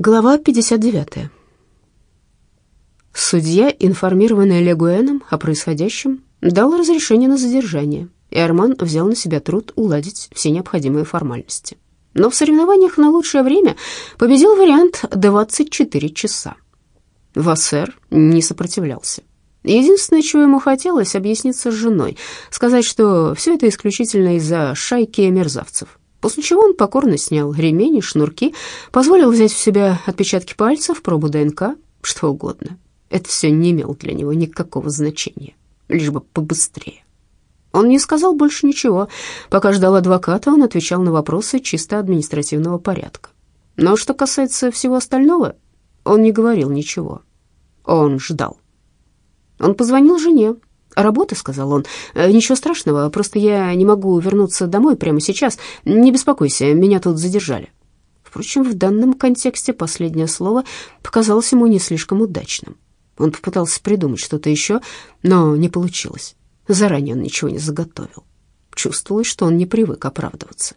Глава 59. Судья, информированный Легуэном о происходящем, дал разрешение на задержание, и Арман взял на себя труд уладить все необходимые формальности. Но в соревнованиях на лучшее время победил вариант 24 часа. Вассер не сопротивлялся. Единственное, чего ему хотелось, объясниться с женой, сказать, что все это исключительно из-за шайки мерзавцев. После чего он покорно снял ремень и шнурки, позволил взять в себя отпечатки пальцев, пробу ДНК, что угодно. Это все не имело для него никакого значения, лишь бы побыстрее. Он не сказал больше ничего. Пока ждал адвоката, он отвечал на вопросы чисто административного порядка. Но что касается всего остального, он не говорил ничего. Он ждал. Он позвонил жене, «Работа», — сказал он. «Э, «Ничего страшного, просто я не могу вернуться домой прямо сейчас. Не беспокойся, меня тут задержали». Впрочем, в данном контексте последнее слово показалось ему не слишком удачным. Он попытался придумать что-то еще, но не получилось. Заранее он ничего не заготовил. Чувствовалось, что он не привык оправдываться.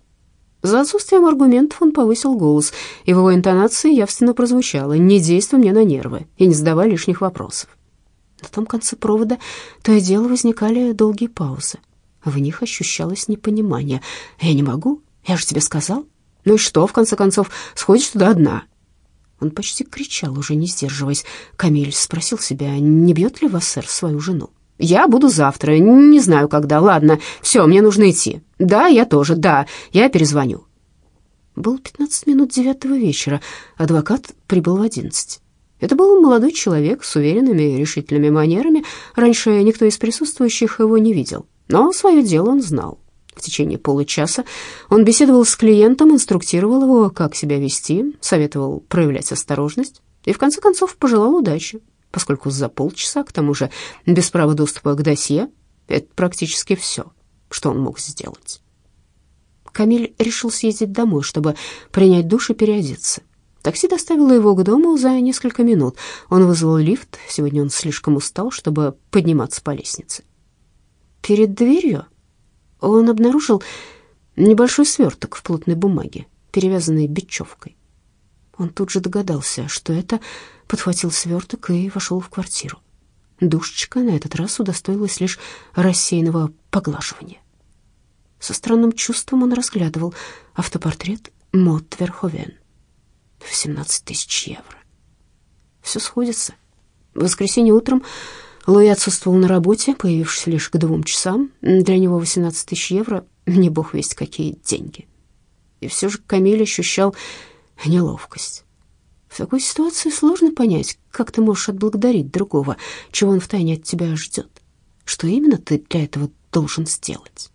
За отсутствием аргументов он повысил голос, его интонации явственно прозвучало «Не действуй мне на нервы и не задавай лишних вопросов». На том конце провода то и дело возникали долгие паузы. В них ощущалось непонимание. «Я не могу? Я же тебе сказал. Ну и что, в конце концов, сходишь туда одна?» Он почти кричал, уже не сдерживаясь. Камиль спросил себя, не бьет ли Вассер свою жену. «Я буду завтра, не знаю когда. Ладно, все, мне нужно идти. Да, я тоже, да, я перезвоню». Было пятнадцать минут девятого вечера. Адвокат прибыл в одиннадцать. Это был молодой человек с уверенными и решительными манерами. Раньше никто из присутствующих его не видел, но свое дело он знал. В течение получаса он беседовал с клиентом, инструктировал его, как себя вести, советовал проявлять осторожность и, в конце концов, пожелал удачи, поскольку за полчаса, к тому же, без права доступа к досье, это практически все, что он мог сделать. Камиль решил съездить домой, чтобы принять душ и переодеться. Такси доставило его к дому за несколько минут. Он вызвал лифт. Сегодня он слишком устал, чтобы подниматься по лестнице. Перед дверью он обнаружил небольшой сверток в плотной бумаге, перевязанный бечевкой. Он тут же догадался, что это, подхватил сверток и вошел в квартиру. Душечка на этот раз удостоилась лишь рассеянного поглаживания. Со странным чувством он разглядывал автопортрет Мот Верховен. 18 тысяч евро. Все сходится. В воскресенье утром Луи отсутствовал на работе, появившись лишь к двум часам. Для него 18 тысяч евро — не бог весть какие деньги. И все же Камиль ощущал неловкость. В такой ситуации сложно понять, как ты можешь отблагодарить другого, чего он втайне от тебя ждет. Что именно ты для этого должен сделать?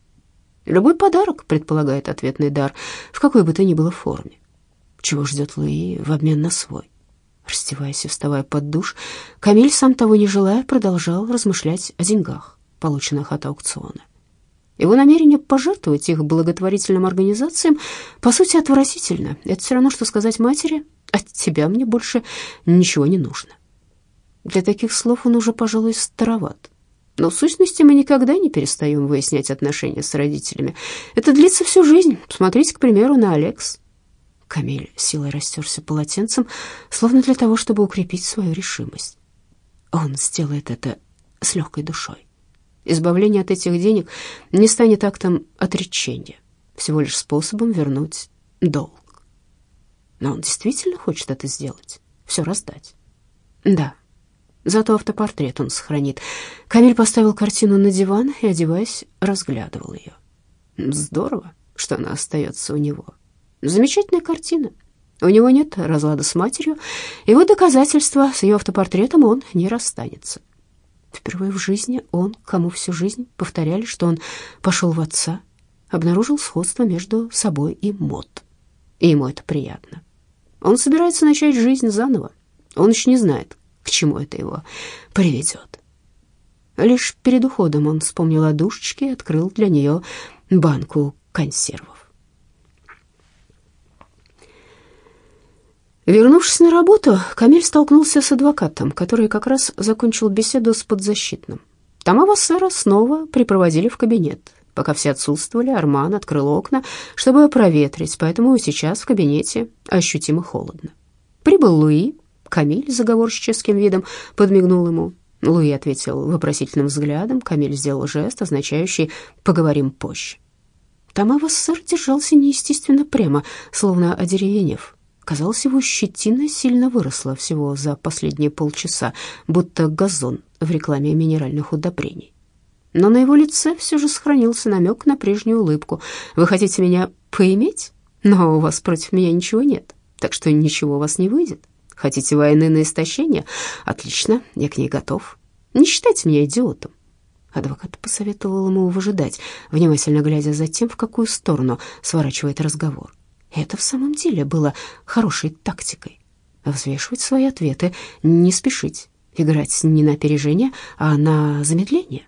Любой подарок предполагает ответный дар, в какой бы то ни было форме чего ждет Луи в обмен на свой. Растеваясь и вставая под душ, Камиль, сам того не желая, продолжал размышлять о деньгах, полученных от аукциона. Его намерение пожертвовать их благотворительным организациям, по сути, отвратительно. Это все равно, что сказать матери, от тебя мне больше ничего не нужно. Для таких слов он уже, пожалуй, староват. Но в сущности мы никогда не перестаем выяснять отношения с родителями. Это длится всю жизнь. Смотрите, к примеру, на Алекс. Камиль силой растерся полотенцем, словно для того, чтобы укрепить свою решимость. Он сделает это с легкой душой. Избавление от этих денег не станет актом отречения, всего лишь способом вернуть долг. Но он действительно хочет это сделать, все раздать. Да, зато автопортрет он сохранит. Камиль поставил картину на диван и, одеваясь, разглядывал ее. Здорово, что она остается у него. Замечательная картина. У него нет разлада с матерью, и вот доказательство, с ее автопортретом он не расстанется. Впервые в жизни он, кому всю жизнь повторяли, что он пошел в отца, обнаружил сходство между собой и Мот. И ему это приятно. Он собирается начать жизнь заново. Он еще не знает, к чему это его приведет. Лишь перед уходом он вспомнил о душечке и открыл для нее банку консервов. Вернувшись на работу, Камиль столкнулся с адвокатом, который как раз закончил беседу с подзащитным. Тома Вассера снова припроводили в кабинет. Пока все отсутствовали, Арман открыл окна, чтобы проветрить, поэтому сейчас в кабинете ощутимо холодно. Прибыл Луи. Камиль заговорщическим видом подмигнул ему. Луи ответил вопросительным взглядом. Камиль сделал жест, означающий «поговорим позже». Тамава сэр держался неестественно прямо, словно одеревенев. Казалось, его щетина сильно выросла всего за последние полчаса, будто газон в рекламе минеральных удобрений. Но на его лице все же сохранился намек на прежнюю улыбку. «Вы хотите меня поиметь? Но у вас против меня ничего нет, так что ничего у вас не выйдет. Хотите войны на истощение? Отлично, я к ней готов. Не считайте меня идиотом. Адвокат посоветовал ему выжидать, внимательно глядя за тем, в какую сторону сворачивает разговор. Это в самом деле было хорошей тактикой. Взвешивать свои ответы, не спешить, играть не на опережение, а на замедление.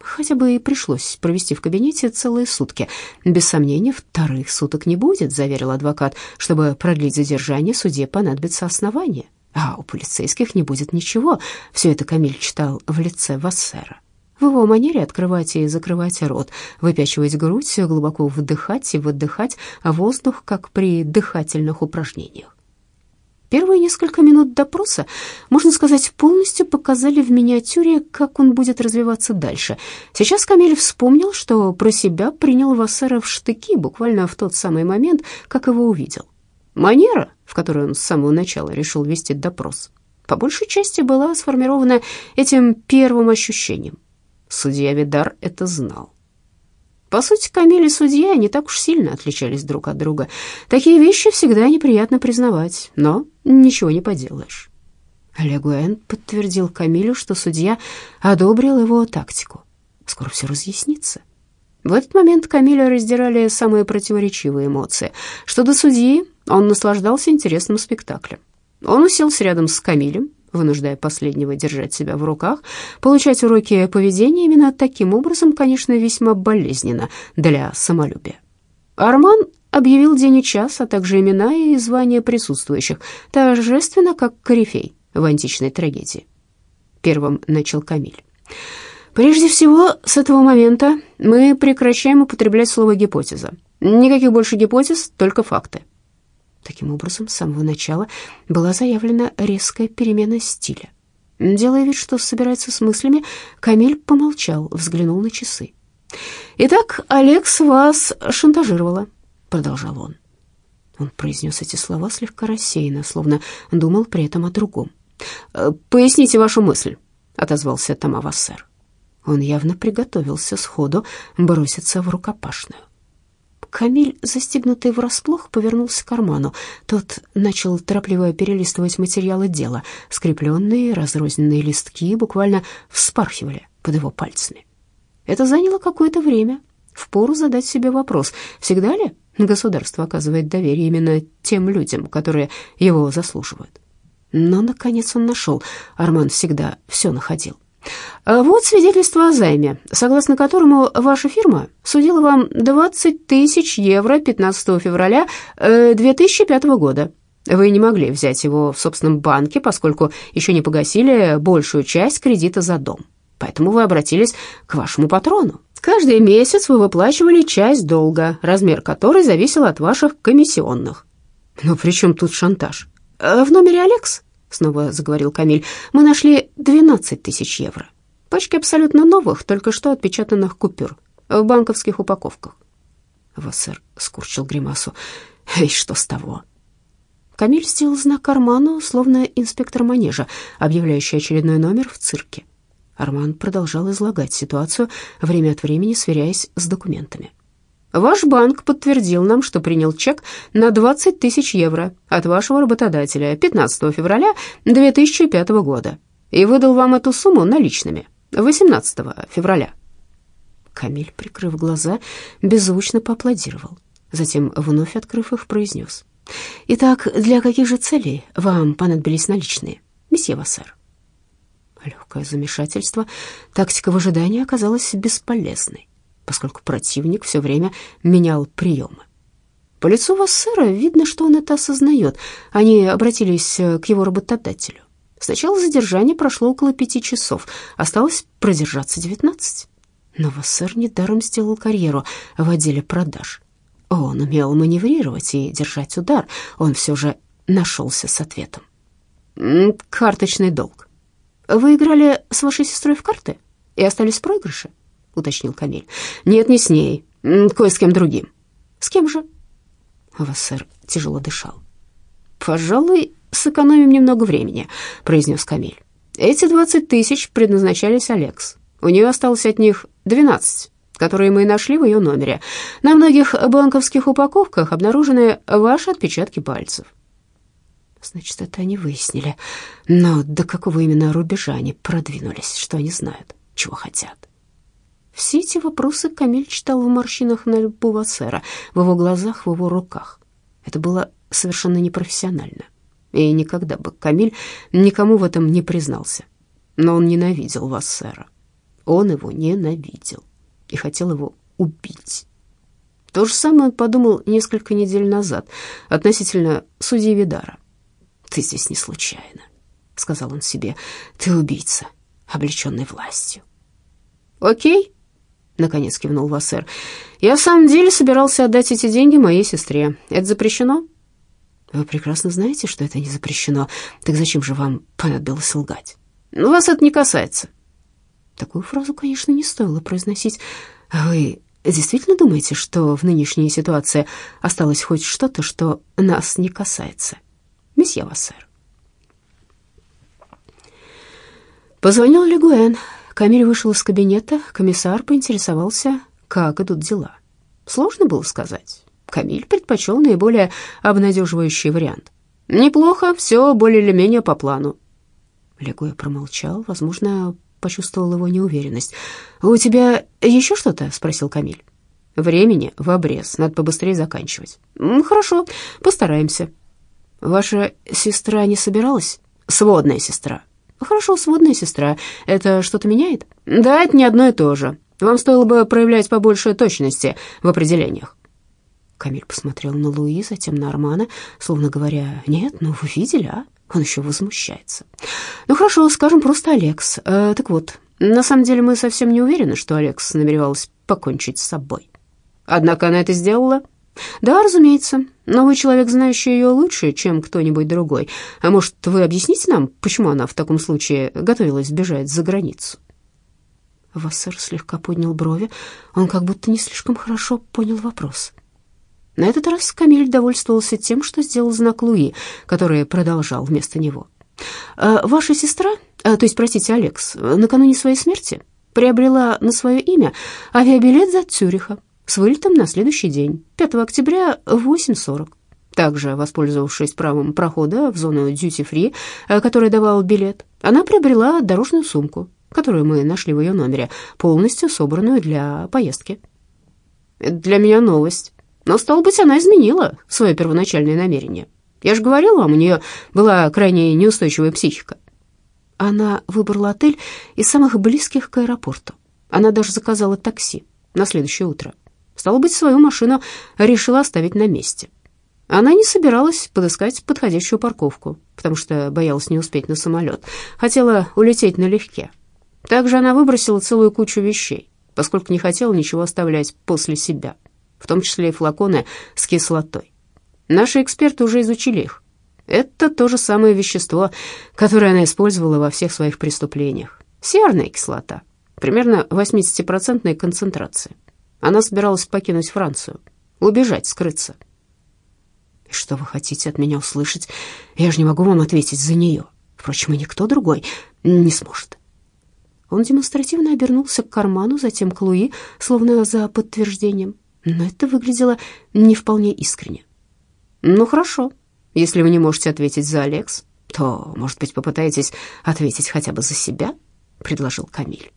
Хотя бы и пришлось провести в кабинете целые сутки. Без сомнения, вторых суток не будет, заверил адвокат. Чтобы продлить задержание, суде понадобится основание. А у полицейских не будет ничего. Все это Камиль читал в лице Вассера. В его манере открывать и закрывать рот, выпячивать грудь, глубоко вдыхать и выдыхать воздух, как при дыхательных упражнениях. Первые несколько минут допроса, можно сказать, полностью показали в миниатюре, как он будет развиваться дальше. Сейчас Камиль вспомнил, что про себя принял Вассера в штыки буквально в тот самый момент, как его увидел. Манера, в которой он с самого начала решил вести допрос, по большей части была сформирована этим первым ощущением. Судья Видар это знал. По сути, Камиль и судья не так уж сильно отличались друг от друга. Такие вещи всегда неприятно признавать, но ничего не поделаешь. Легуэн подтвердил Камилю, что судья одобрил его тактику. Скоро все разъяснится. В этот момент Камиля раздирали самые противоречивые эмоции. Что до судьи, он наслаждался интересным спектаклем. Он уселся рядом с Камилем, вынуждая последнего держать себя в руках. Получать уроки поведения именно таким образом, конечно, весьма болезненно для самолюбия. Арман объявил день и час, а также имена и звания присутствующих, торжественно, как корифей в античной трагедии. Первым начал Камиль. Прежде всего, с этого момента мы прекращаем употреблять слово «гипотеза». Никаких больше гипотез, только факты. Таким образом, с самого начала была заявлена резкая перемена стиля. Делая вид, что собирается с мыслями, Камиль помолчал, взглянул на часы. «Итак, Алекс вас шантажировала», — продолжал он. Он произнес эти слова слегка рассеянно, словно думал при этом о другом. «Э, «Поясните вашу мысль», — отозвался Тамавассер. Он явно приготовился сходу броситься в рукопашную. Камиль, застегнутый врасплох, повернулся к карману. Тот начал торопливо перелистывать материалы дела. Скрепленные, разрозненные листки буквально вспархивали под его пальцами. Это заняло какое-то время. Впору задать себе вопрос, всегда ли государство оказывает доверие именно тем людям, которые его заслуживают. Но, наконец, он нашел. Арман всегда все находил. А вот свидетельство о займе, согласно которому ваша фирма судила вам 20 тысяч евро 15 февраля 2005 э, года. Вы не могли взять его в собственном банке, поскольку еще не погасили большую часть кредита за дом. Поэтому вы обратились к вашему патрону. Каждый месяц вы выплачивали часть долга, размер которой зависел от ваших комиссионных. Но при чем тут шантаж? Э, в номере Алекс снова заговорил Камиль, мы нашли 12 тысяч евро. Пачки абсолютно новых, только что отпечатанных купюр в банковских упаковках. Вассер скурчил гримасу. И что с того? Камиль сделал знак Арману, словно инспектор манежа, объявляющий очередной номер в цирке. Арман продолжал излагать ситуацию, время от времени сверяясь с документами. Ваш банк подтвердил нам, что принял чек на 20 тысяч евро от вашего работодателя 15 февраля 2005 года и выдал вам эту сумму наличными 18 февраля. Камиль, прикрыв глаза, беззвучно поаплодировал. Затем, вновь открыв их, произнес. «Итак, для каких же целей вам понадобились наличные, месье Вассер?» Легкое замешательство, тактика в ожидании оказалась бесполезной поскольку противник все время менял приемы. По лицу Вассера видно, что он это осознает. Они обратились э, к его работодателю. Сначала задержание прошло около пяти часов, осталось продержаться девятнадцать. Но Вассер недаром сделал карьеру в отделе продаж. Он умел маневрировать и держать удар. Он все же нашелся с ответом. «Карточный долг. Вы играли с вашей сестрой в карты и остались в проигрыше?» — уточнил Камиль. «Нет, не с ней. Кое с кем другим». «С кем же?» Вассер тяжело дышал. «Пожалуй, сэкономим немного времени», — произнес Камиль. «Эти двадцать тысяч предназначались Алекс. У нее осталось от них двенадцать, которые мы нашли в ее номере. На многих банковских упаковках обнаружены ваши отпечатки пальцев». Значит, это они выяснили. Но до какого именно рубежа они продвинулись, что они знают, чего хотят? Все эти вопросы Камиль читал в морщинах на лбу Вассера, в его глазах, в его руках. Это было совершенно непрофессионально. И никогда бы Камиль никому в этом не признался. Но он ненавидел Вассера. Он его ненавидел и хотел его убить. То же самое он подумал несколько недель назад относительно судьи Видара. «Ты здесь не случайно», — сказал он себе. «Ты убийца, облеченный властью». «Окей», — наконец кивнул Вассер. «Я в самом деле собирался отдать эти деньги моей сестре. Это запрещено?» «Вы прекрасно знаете, что это не запрещено. Так зачем же вам понадобилось лгать?» «Вас это не касается». Такую фразу, конечно, не стоило произносить. «Вы действительно думаете, что в нынешней ситуации осталось хоть что-то, что нас не касается?» месье Вассер. Позвонил Легуэн. Камиль вышел из кабинета. Комиссар поинтересовался, как идут дела. Сложно было сказать. Камиль предпочел наиболее обнадеживающий вариант. «Неплохо, все более или менее по плану». Легуэ промолчал, возможно, почувствовал его неуверенность. «У тебя еще что-то?» — спросил Камиль. «Времени в обрез, надо побыстрее заканчивать». «Хорошо, постараемся». Ваша сестра не собиралась? Сводная сестра. Хорошо, сводная сестра. Это что-то меняет? Да, это не одно и то же. Вам стоило бы проявлять побольше точности в определениях. Камиль посмотрел на Луи, затем на Армана, словно говоря, «Нет, ну вы видели, а?» Он еще возмущается. «Ну хорошо, скажем просто Алекс. Э, так вот, на самом деле мы совсем не уверены, что Алекс намеревалась покончить с собой. Однако она это сделала, «Да, разумеется. Но вы человек, знающий ее лучше, чем кто-нибудь другой. А может, вы объясните нам, почему она в таком случае готовилась бежать за границу?» Вассер слегка поднял брови. Он как будто не слишком хорошо понял вопрос. На этот раз Камиль довольствовался тем, что сделал знак Луи, который продолжал вместо него. «А «Ваша сестра, а, то есть, простите, Алекс, накануне своей смерти приобрела на свое имя авиабилет за Цюриха с вылетом на следующий день, 5 октября в 8.40. Также, воспользовавшись правом прохода в зону дьюти-фри, э, который давал билет, она приобрела дорожную сумку, которую мы нашли в ее номере, полностью собранную для поездки. Для меня новость. Но, стало быть, она изменила свое первоначальное намерение. Я же говорил вам, у нее была крайне неустойчивая психика. Она выбрала отель из самых близких к аэропорту. Она даже заказала такси на следующее утро. Стало быть, свою машину решила оставить на месте. Она не собиралась подыскать подходящую парковку, потому что боялась не успеть на самолет. Хотела улететь налегке. Также она выбросила целую кучу вещей, поскольку не хотела ничего оставлять после себя, в том числе и флаконы с кислотой. Наши эксперты уже изучили их. Это то же самое вещество, которое она использовала во всех своих преступлениях. Серная кислота, примерно 80% концентрации. Она собиралась покинуть Францию, убежать, скрыться. И что вы хотите от меня услышать? Я же не могу вам ответить за нее. Впрочем, и никто другой не сможет. Он демонстративно обернулся к карману, затем к Луи, словно за подтверждением. Но это выглядело не вполне искренне. «Ну, хорошо. Если вы не можете ответить за Алекс, то, может быть, попытаетесь ответить хотя бы за себя?» — предложил Камиль.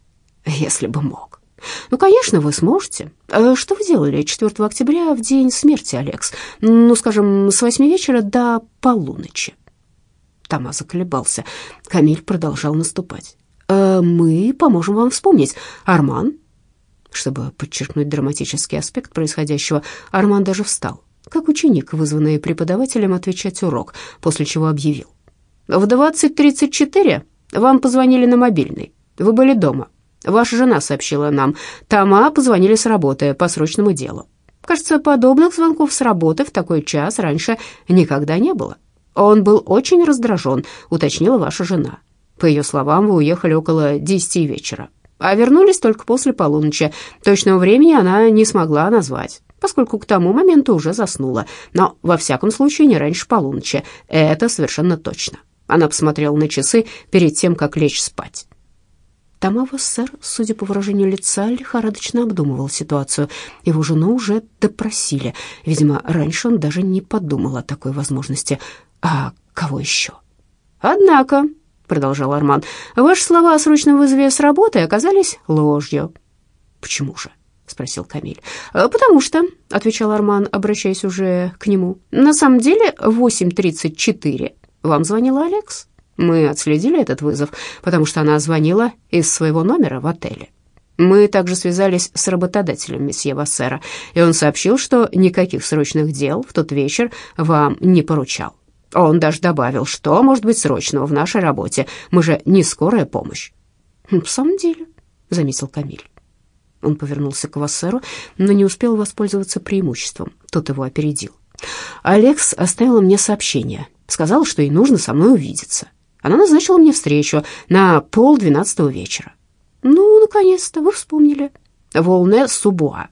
«Если бы мог». «Ну, конечно, вы сможете. А что вы делали 4 октября в день смерти, Алекс? Ну, скажем, с восьми вечера до полуночи?» Тома заколебался. Камиль продолжал наступать. «Э, «Мы поможем вам вспомнить. Арман?» Чтобы подчеркнуть драматический аспект происходящего, Арман даже встал, как ученик, вызванный преподавателем отвечать урок, после чего объявил. «В 20.34 вам позвонили на мобильный. Вы были дома. Ваша жена сообщила нам. Тома позвонили с работы по срочному делу. Кажется, подобных звонков с работы в такой час раньше никогда не было. Он был очень раздражен, уточнила ваша жена. По ее словам, вы уехали около десяти вечера, а вернулись только после полуночи. Точного времени она не смогла назвать, поскольку к тому моменту уже заснула, но во всяком случае не раньше полуночи. Это совершенно точно. Она посмотрела на часы перед тем, как лечь спать. Тамава сэр, судя по выражению лица, лихорадочно обдумывал ситуацию. Его жену уже допросили. Видимо, раньше он даже не подумал о такой возможности. А кого еще? «Однако», — продолжал Арман, — «ваши слова о срочном вызове с работы оказались ложью». «Почему же?» — спросил Камиль. «Потому что», — отвечал Арман, обращаясь уже к нему, — «на самом деле 8.34 вам звонила Алекс». Мы отследили этот вызов, потому что она звонила из своего номера в отеле. Мы также связались с работодателем месье Вассера, и он сообщил, что никаких срочных дел в тот вечер вам не поручал. Он даже добавил, что может быть срочного в нашей работе, мы же не скорая помощь. «В самом деле», — заметил Камиль. Он повернулся к Вассеру, но не успел воспользоваться преимуществом, тот его опередил. «Алекс оставила мне сообщение, сказала, что ей нужно со мной увидеться. Она назначила мне встречу на полдвенадцатого вечера. Ну, наконец-то, вы вспомнили. Волне Субуа.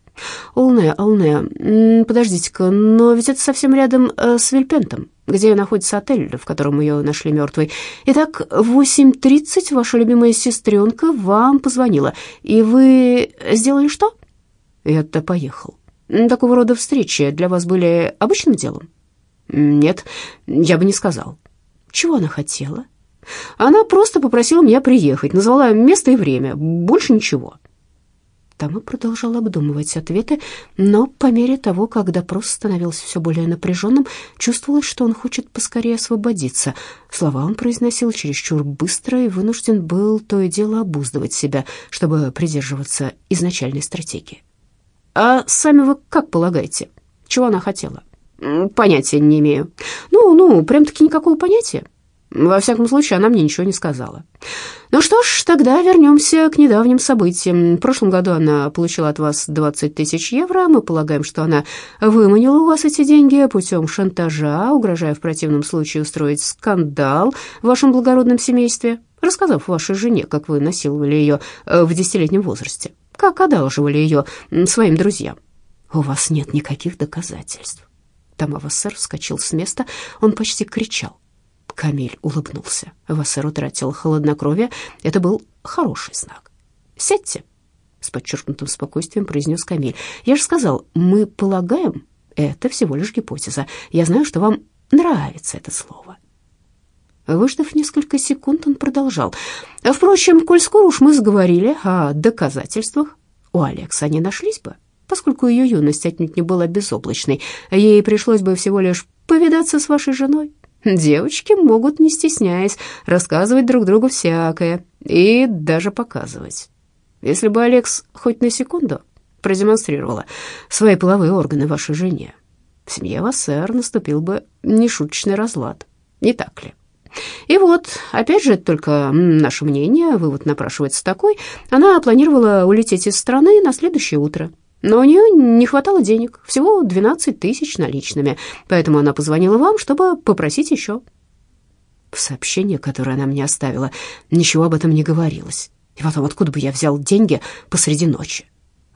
Олне, Олне, подождите-ка, но ведь это совсем рядом э, с Вильпентом, где находится отель, в котором ее нашли мертвой. Итак, в 8.30 ваша любимая сестренка вам позвонила, и вы сделали что? Я-то поехал. Такого рода встречи для вас были обычным делом? Нет, я бы не сказал. Чего она хотела? Она просто попросила меня приехать, назвала место и время, больше ничего. Тама продолжал обдумывать ответы, но по мере того, как допрос становился все более напряженным, чувствовалось, что он хочет поскорее освободиться. Слова он произносил чересчур быстро и вынужден был то и дело обуздывать себя, чтобы придерживаться изначальной стратегии. «А сами вы как полагаете, чего она хотела?» «Понятия не имею». «Ну, ну, прям-таки никакого понятия?» Во всяком случае, она мне ничего не сказала. Ну что ж, тогда вернемся к недавним событиям. В прошлом году она получила от вас 20 тысяч евро. Мы полагаем, что она выманила у вас эти деньги путем шантажа, угрожая в противном случае устроить скандал в вашем благородном семействе, рассказав вашей жене, как вы насиловали ее э, в десятилетнем возрасте, как одалживали ее своим друзьям. У вас нет никаких доказательств. Тамава сэр вскочил с места, он почти кричал. Камиль улыбнулся. Вассер утратил холоднокровие. Это был хороший знак. «Сядьте», — с подчеркнутым спокойствием произнес Камиль. «Я же сказал, мы полагаем, это всего лишь гипотеза. Я знаю, что вам нравится это слово». Выждав несколько секунд, он продолжал. «Впрочем, коль скоро уж мы заговорили о доказательствах, у Алекса они нашлись бы, поскольку ее юность отнюдь не была безоблачной. Ей пришлось бы всего лишь повидаться с вашей женой, Девочки могут, не стесняясь, рассказывать друг другу всякое и даже показывать. Если бы Алекс хоть на секунду продемонстрировала свои половые органы вашей жене, в семье Вассер наступил бы нешуточный разлад, не так ли? И вот, опять же, только наше мнение, вывод напрашивается такой, она планировала улететь из страны на следующее утро, но у нее не хватало денег, всего 12 тысяч наличными, поэтому она позвонила вам, чтобы попросить еще. В сообщении, которое она мне оставила, ничего об этом не говорилось. И потом, откуда бы я взял деньги посреди ночи?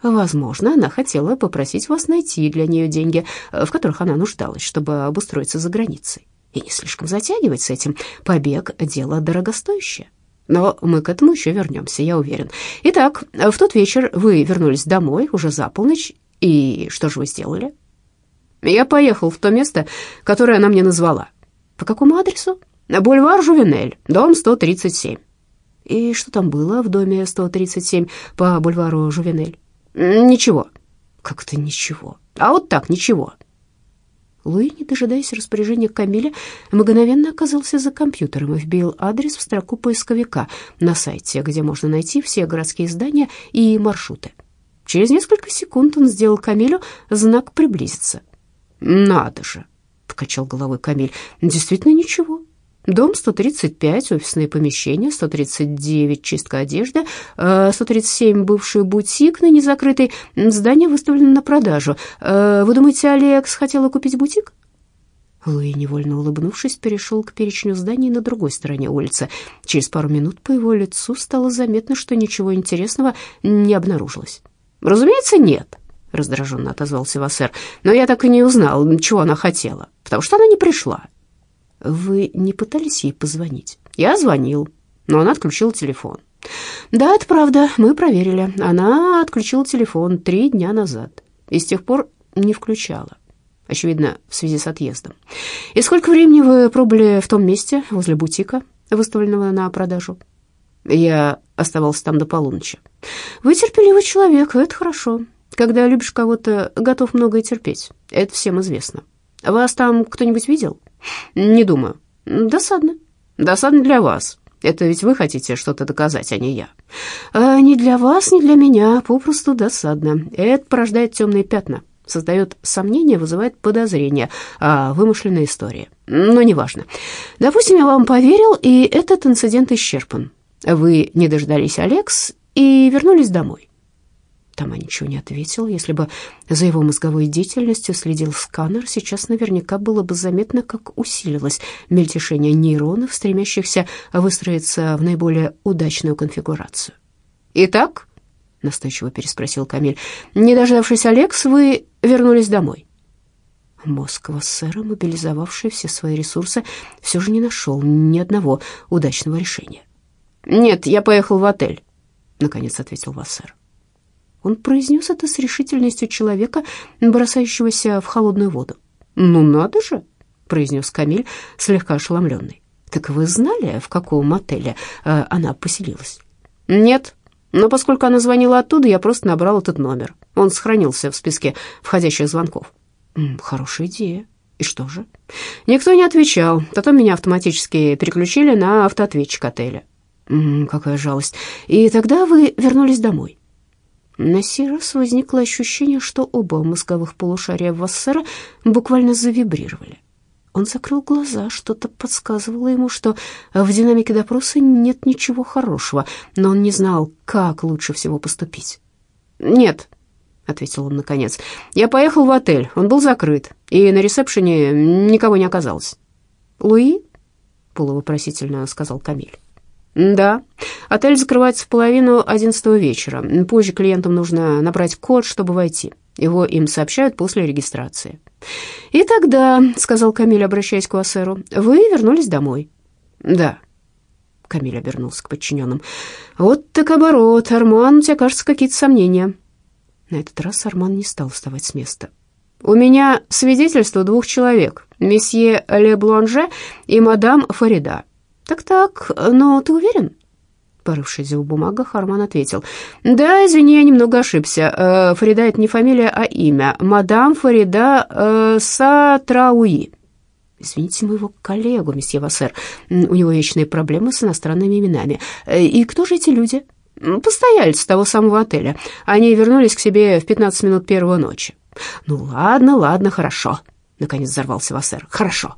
Возможно, она хотела попросить вас найти для нее деньги, в которых она нуждалась, чтобы обустроиться за границей. И не слишком затягивать с этим. Побег — дело дорогостоящее. Но мы к этому еще вернемся, я уверен. Итак, в тот вечер вы вернулись домой уже за полночь, и что же вы сделали? Я поехал в то место, которое она мне назвала. По какому адресу? Бульвар Жувенель, дом 137. И что там было в доме 137 по бульвару Жувенель? Ничего. Как-то ничего. А вот так, ничего. Луи, не дожидаясь распоряжения Камиля, мгновенно оказался за компьютером и вбил адрес в строку поисковика на сайте, где можно найти все городские здания и маршруты. Через несколько секунд он сделал Камилю знак «приблизиться». «Надо же!» — покачал головой Камиль. «Действительно ничего. Дом 135, офисные помещения, 139 чистка одежды, 137 э, бывший бутик, ныне закрытый. Здание выставлено на продажу. Э, вы думаете, Алекс хотела купить бутик? Луи, невольно улыбнувшись, перешел к перечню зданий на другой стороне улицы. Через пару минут по его лицу стало заметно, что ничего интересного не обнаружилось. «Разумеется, нет», — раздраженно отозвался Вассер. «Но я так и не узнал, чего она хотела, потому что она не пришла». «Вы не пытались ей позвонить?» «Я звонил, но она отключила телефон». «Да, это правда, мы проверили. Она отключила телефон три дня назад и с тех пор не включала очевидно, в связи с отъездом. И сколько времени вы пробыли в том месте, возле бутика, выставленного на продажу? Я оставался там до полуночи. Вы терпеливый человек, это хорошо. Когда любишь кого-то, готов многое терпеть. Это всем известно. Вас там кто-нибудь видел? Не думаю. Досадно. Досадно для вас. Это ведь вы хотите что-то доказать, а не я. А, не для вас, не для меня, попросту досадно. Это порождает темные пятна создает сомнения, вызывает подозрения о вымышленной истории. Но неважно. Допустим, я вам поверил, и этот инцидент исчерпан. Вы не дождались Алекс и вернулись домой. Тома ничего не ответил. Если бы за его мозговой деятельностью следил сканер, сейчас наверняка было бы заметно, как усилилось мельтешение нейронов, стремящихся выстроиться в наиболее удачную конфигурацию. «Итак», настойчиво переспросил Камиль. Не дождавшись Алекс, вы вернулись домой. Мозг Вассера, мобилизовавший все свои ресурсы, все же не нашел ни одного удачного решения. «Нет, я поехал в отель», — наконец ответил Вассер. Он произнес это с решительностью человека, бросающегося в холодную воду. «Ну надо же», — произнес Камиль, слегка ошеломленный. «Так вы знали, в каком отеле э, она поселилась?» «Нет», но поскольку она звонила оттуда, я просто набрал этот номер. Он сохранился в списке входящих звонков. Хорошая идея. И что же? Никто не отвечал. Потом меня автоматически переключили на автоответчик отеля. какая жалость. И тогда вы вернулись домой. На сей раз возникло ощущение, что оба мозговых полушария Вассера буквально завибрировали. Он закрыл глаза, что-то подсказывало ему, что в динамике допроса нет ничего хорошего, но он не знал, как лучше всего поступить. «Нет», — ответил он наконец, — «я поехал в отель, он был закрыт, и на ресепшене никого не оказалось». «Луи?» — полувопросительно сказал Камиль. «Да, отель закрывается в половину одиннадцатого вечера. Позже клиентам нужно набрать код, чтобы войти». Его им сообщают после регистрации. «И тогда», — сказал Камиль, обращаясь к Уассеру, — «вы вернулись домой». «Да». Камиль обернулся к подчиненным. «Вот так оборот. Арман, у тебя, кажется, какие-то сомнения». На этот раз Арман не стал вставать с места. «У меня свидетельство двух человек, месье Ле Бланже и мадам Фарида». «Так-так, но ты уверен?» Порывшись в бумагах, Арман ответил. «Да, извини, я немного ошибся. Э, Фарида — это не фамилия, а имя. Мадам Фарида э, Сатрауи». «Извините моего коллегу, месье Вассер. У него вечные проблемы с иностранными именами. Э, и кто же эти люди?» «Постояльцы того самого отеля. Они вернулись к себе в 15 минут первого ночи». «Ну ладно, ладно, хорошо», — наконец взорвался Вассер. «Хорошо».